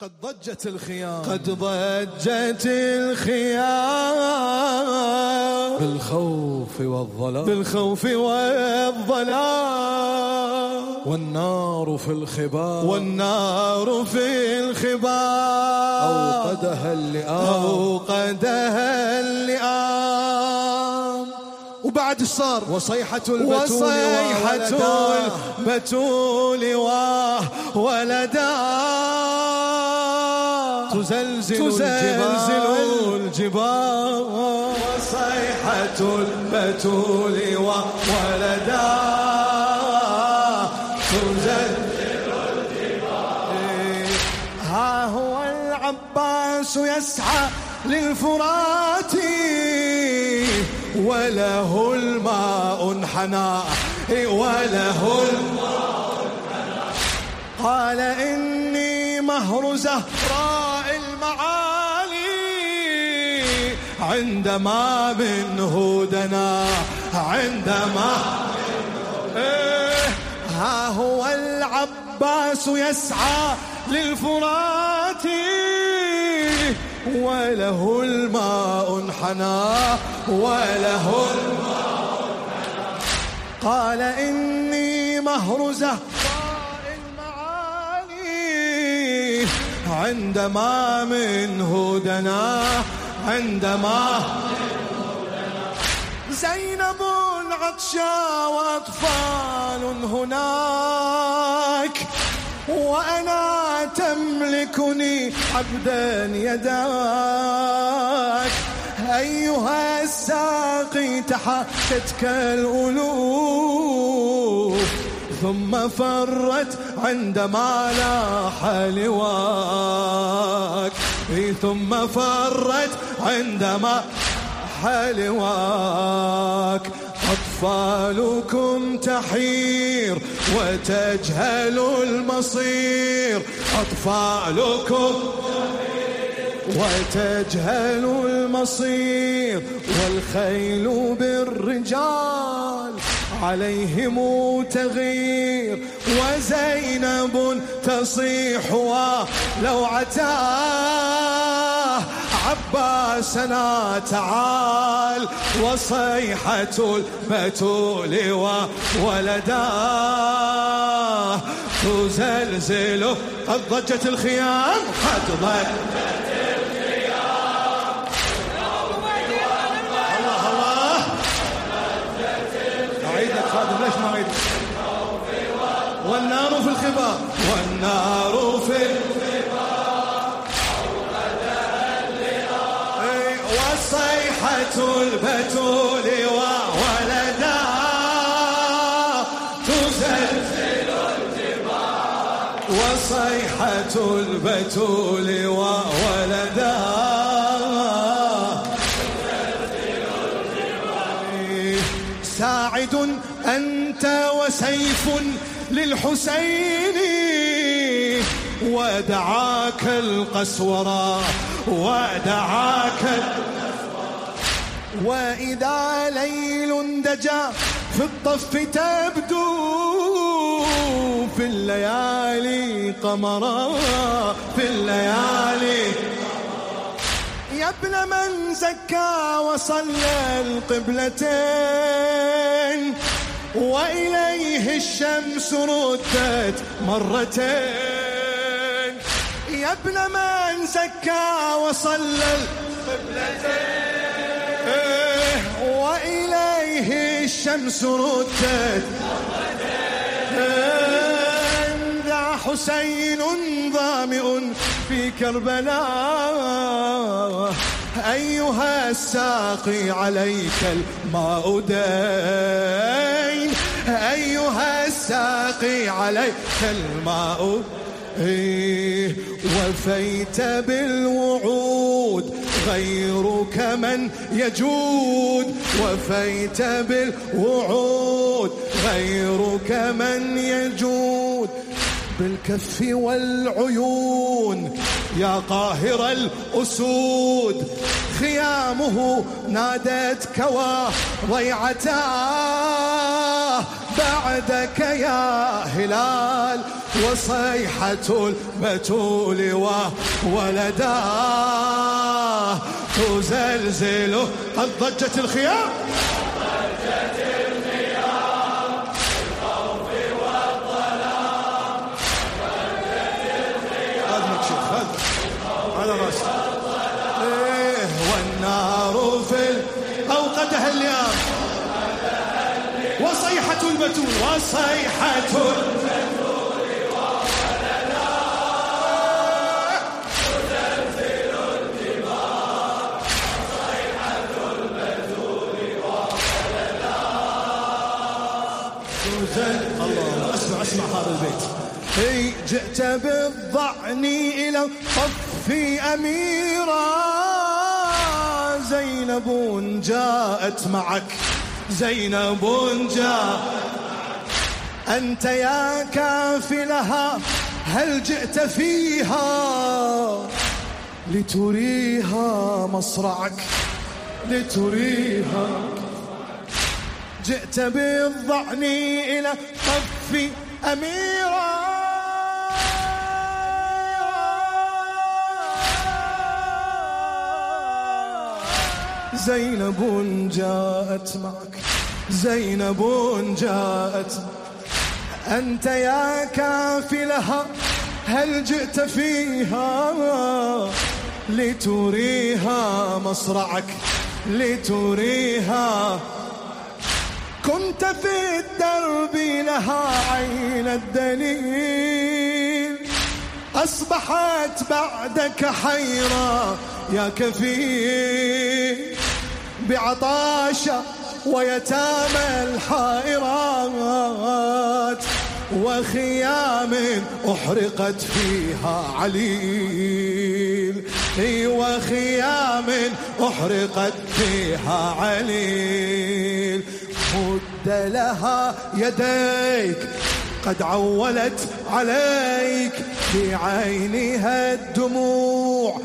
قد ضجت الخيام. قد ضجت الخيام. بالخوف والظلام. بالخوف والظلام. والنار في الخبام والنار في الخبام أوقدها اللئام. أوقدها اللئام. وبعد صار وصيحة البتول وصيحة وولداه. البتول وولدا. تزلزل تزلزل الجبال. وصيحة البتول وولدا. تزلزل الجبال. ها هو العباس يسعى للفرات. وله الماء انحنى. وله الماء قال إني مهر زهراء. عندما منه دنا عندما إيه. ها هو العباس يسعى للفرات وله الماء انحنى، وله الماء قال إني مهر زهراء المعالي عندما منه دنا عندما زينب عطشا وأطفال هناك وأنا تملكني عبدا يداك. أيها الساقي تحكتك الألوف، ثم فرت عندما لاح لواك. ثم فرت عندما حلواك. أطفالكم تحير وتجهل المصير. أطفالكم وتجهل المصير. والخيل بالرجال. عليهم تغير وزينب تصيح ولو عتاه عباسنا تعال وصيحة البتول وولداه تزلزل قد ضجت الخيام. قد ضجت والنار والنار في إي، وصيحة البتول وولدا. تزلزل الجبال. والصيحة البتول للحسين ودعاك القسورة ودعاك وإذا ليل دجا في الطف تبدو في الليالي قمرا في الليالي يا ابن من زكى وصلى القبلتين وإليه الشمس ردت مرتين. يا ابن من زكى وصلى القبلتين وإليه الشمس ردت مرتين. ذا حسين ظامئ في كربلاء. أيها الساقي عليك الماء دين أيها الساقي عليك الماء. إيه، وفيت بالوعود غيرك من يجود. وفيت بالوعود غيرك من يجود. بالكف والعيون يا قاهر الأسود. خيامه نادت نادتك وضيعتاه بعدك يا هلال وصيحة البتول وولداه تزلزله قد ضجت الخيام. وصيحة البتول وصيحة البتول الله اسمع اسمع هذا البيت. اي جئت بالضعن الى طف اميرا زينب جاءت معك. زينب جاء أنت يا كافلها، هل جئت فيها لتريها مصرعك؟ لتريها. جئت بالضعن إلى طف أمير زينب جاءت معك. زينب جاءت أنت يا كافلها هل جئت فيها لتريها مصرعك لتريها كنت في الدرب لها عين الدليل أصبحت بعدك حيرة يا كفيل بعطاشة ويتامى الحائرات وخيام أحرقت فيها عليل. وخيام أحرقت فيها عليل. مد لها يديك، قد عولت عليك. في عينها الدموع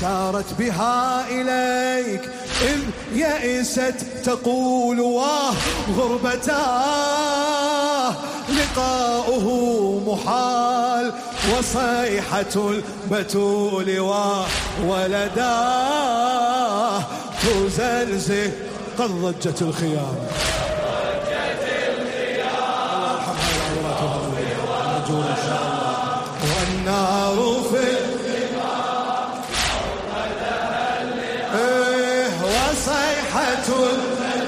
سارت بها إليك. إذ يئست تقول واه غربتاه لقاؤه محال وصيحة البتول وولداه تزلزل قد ضجت الخيام. وصيحة الله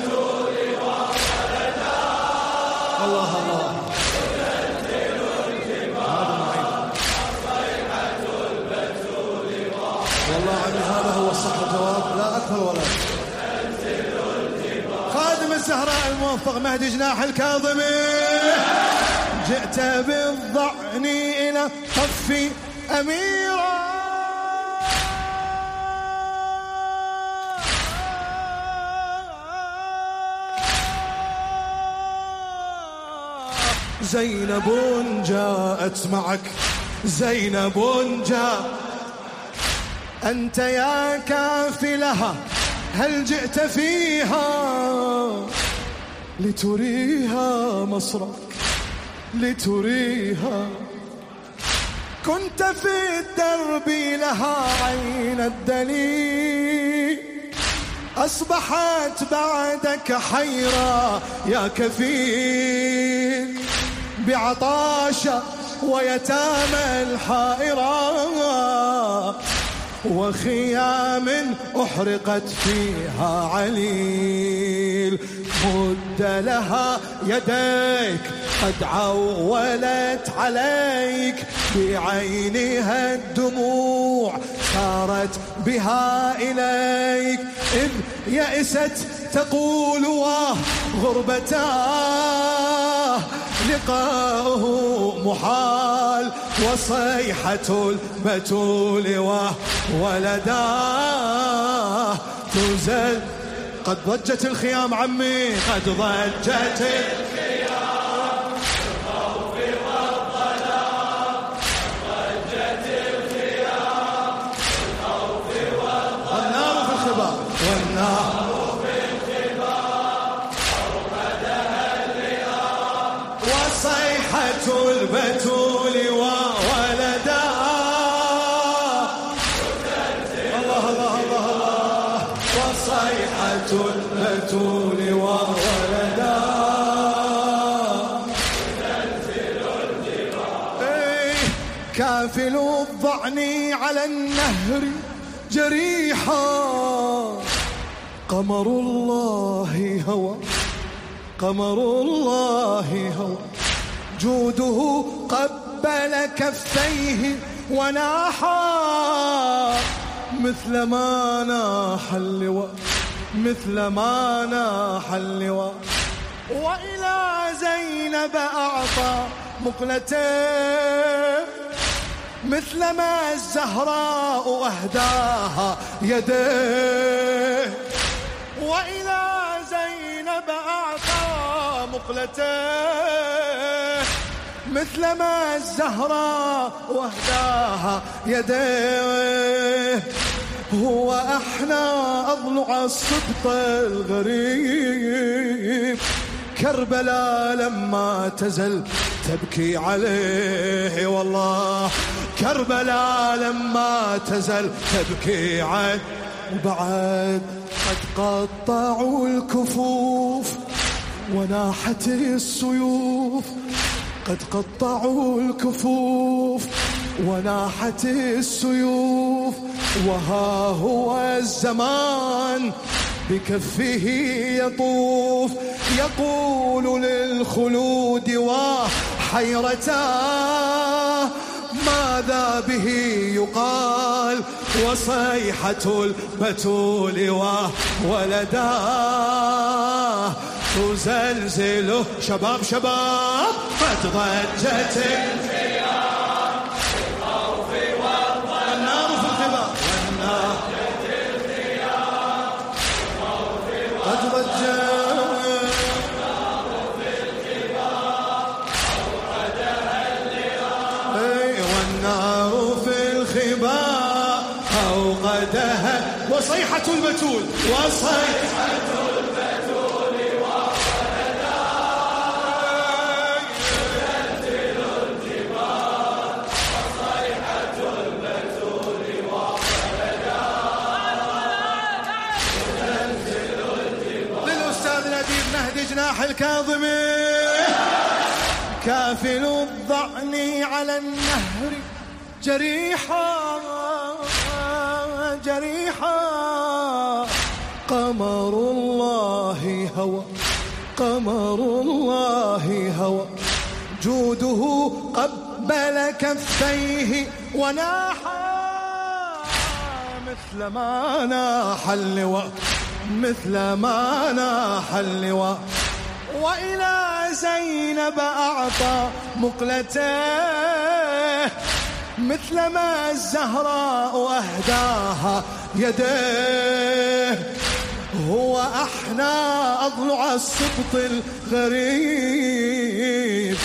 الله والله عمي هذا هو الصح الجواب لا أكثر ولا خادم الزهراء الموفق مهدي جناح الكاظمي جئت بالضعن إلى طف أميرا زينب جاءت معك. زينب جاء أنت يا كافلها، هل جئت فيها لتريها مصرك؟ لتريها. كنت في الدرب لها عين الدليل. أصبحت بعدك حيرة يا كفيل. بعطاشة ويتامى الحائرات وخيام أحرقت فيها عليل مد لها يديك قد عولت عليك بعينها الدموع سارت بها إليك إذ يئست تقول واه غربتاه لقاؤه محال وصيحة المتول وولداه تزل قد ضجت الخيام عمي قد ضجت كافل الضعن على النهر جريحا. قمر الله هوى. قمر الله هوى. جوده قبل كفيه وناحا. مثل ما ناح اللواء. مثل ما ناح اللواء. وإلى زينب أعطى مقلتين. مثل ما الزهراء أهداها يديه وإلى زينب أعطى مقلتين مثل ما الزهراء وهداها يديه هو احنا اضلع الصبط الغريب. كربلاء لما تزل تبكي عليه، والله كربلاء لما تزل تبكي عليه وبعد قد قطعوا الكفوف وناحت السيوف. قد قطعوا الكفوف وناحت السيوف. وها هو الزمان بكفه يطوف. يقول للخلود وحيرتاه ماذا به يقال؟ وصيحة البتول وولداه. تزلزله. شباب شباب قد ضجت النار وصيحة البتول وصيحة للأستاذ الأديب مهدي جناح الكاظمي كافل الضعن على النهر جريحا جريحا. قمر الله هوى. قمر الله هوى. جوده قبل كفيه وناحا مثل ما ناح اللواء. مثل ما ناح اللواء. وإلى زينب أعطى مقلته. مثل ما الزهراء أهداها يديه. هو أحنى أضلع السبط الغريب.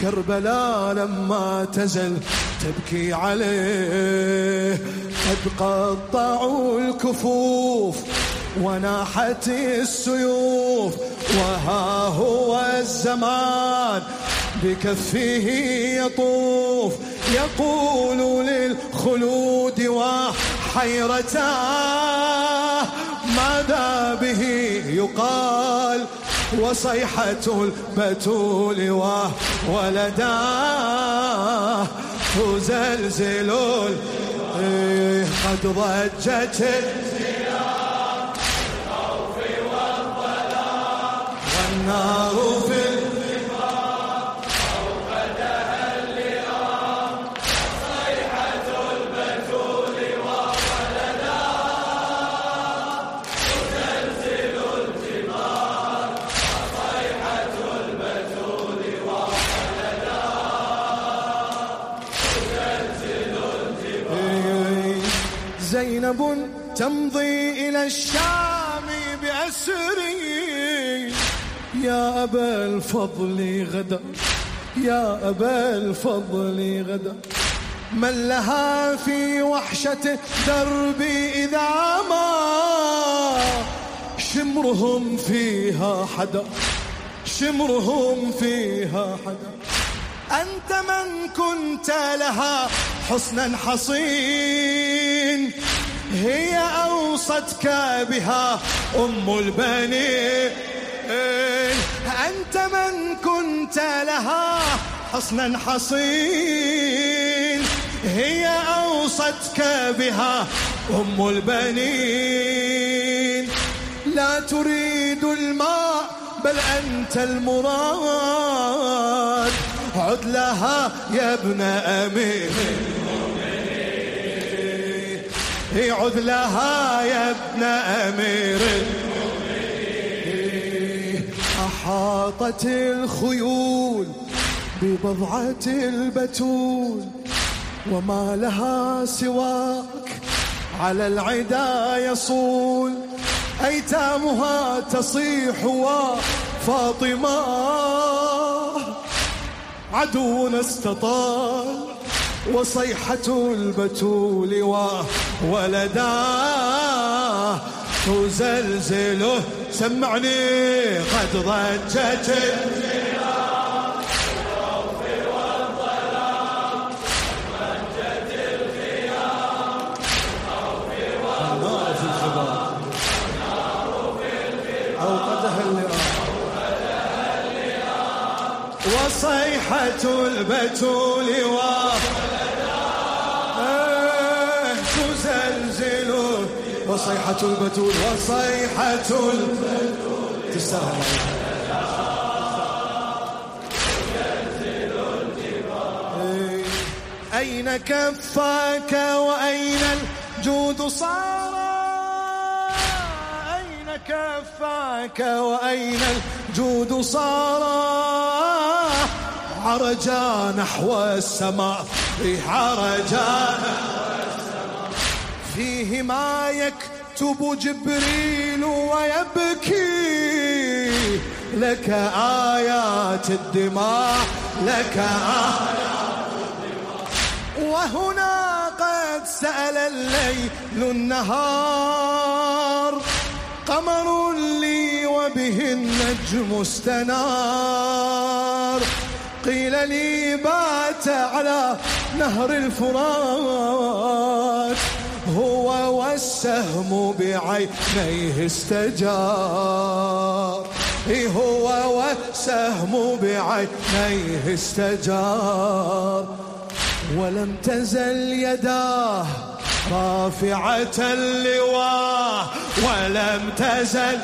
كربلاء لما تزل تبكي عليه قد قطعوا الكفوف. وناحت السيوف، وها هو الزمان. بكفه يطوف. يقول للخلود وحيرتاه ماذا به يقال وصيحة البتول وولداه تزلزل ال- إيه قد ضجت والنار زينب تمضي إلى الشام بأسري يا أبا الفضل غدا، يا أبا الفضل غدا. من لها في وحشة دربي إذا ما، شمرهم فيها حدا، شمرهم فيها حدا. أنت من كنت لها حسنا حصين. هي أوصتك بها أم البنين. أنت من كنت لها حصنا حصين. هي أوصتك بها أم البنين. لا تريد الماء، بل أنت المراد. عد لها يا ابن أمير عد لها يا ابن أمير. أحاطت الخيول ببضعة البتول وما لها سواك على العدا يصول. أيتامها تصيح وفاطمة عدونا استطال وصيحة البتول وولداه تزلزله. سمعني قد ضجت وصيحة البتول تزلزل وصيحة البتول وصيحة البتول تستاهل. أين كفاك وأين الجود صار؟ أين كفاك وأين الجود صار؟ عرجا نحو السماء، عرجا فيه ما يكتب جبريل ويبكي. لك آيات الدماء، لك آيات الدماء. وهنا قد سأل الليل النهار، قمر لي وبه النجم استنار. قيل لي بات على نهر الفرات. هو والسهم بعينيه استجار. هو والسهم بعينيه استجار. ولم تزل يداه رافعة اللواء ولم تزل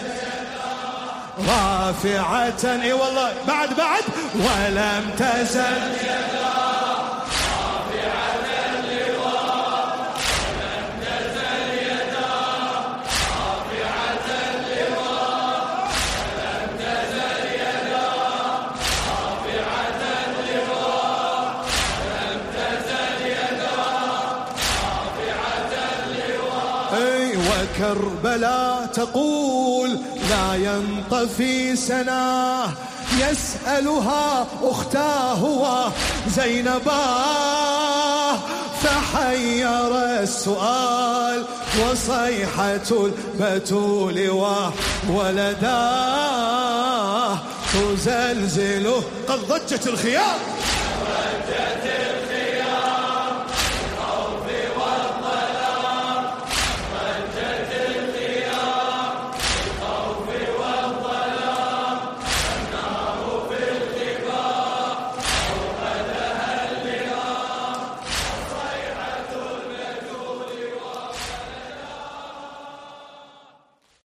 رافعة. اي والله، بعد بعد. ولم تزل يداه كربلاء تقول لا ينطفي سناه يسألها أختاه وزينباه فحير السؤال وصيحة البتول وولداه. تزلزله قد ضجت الخيام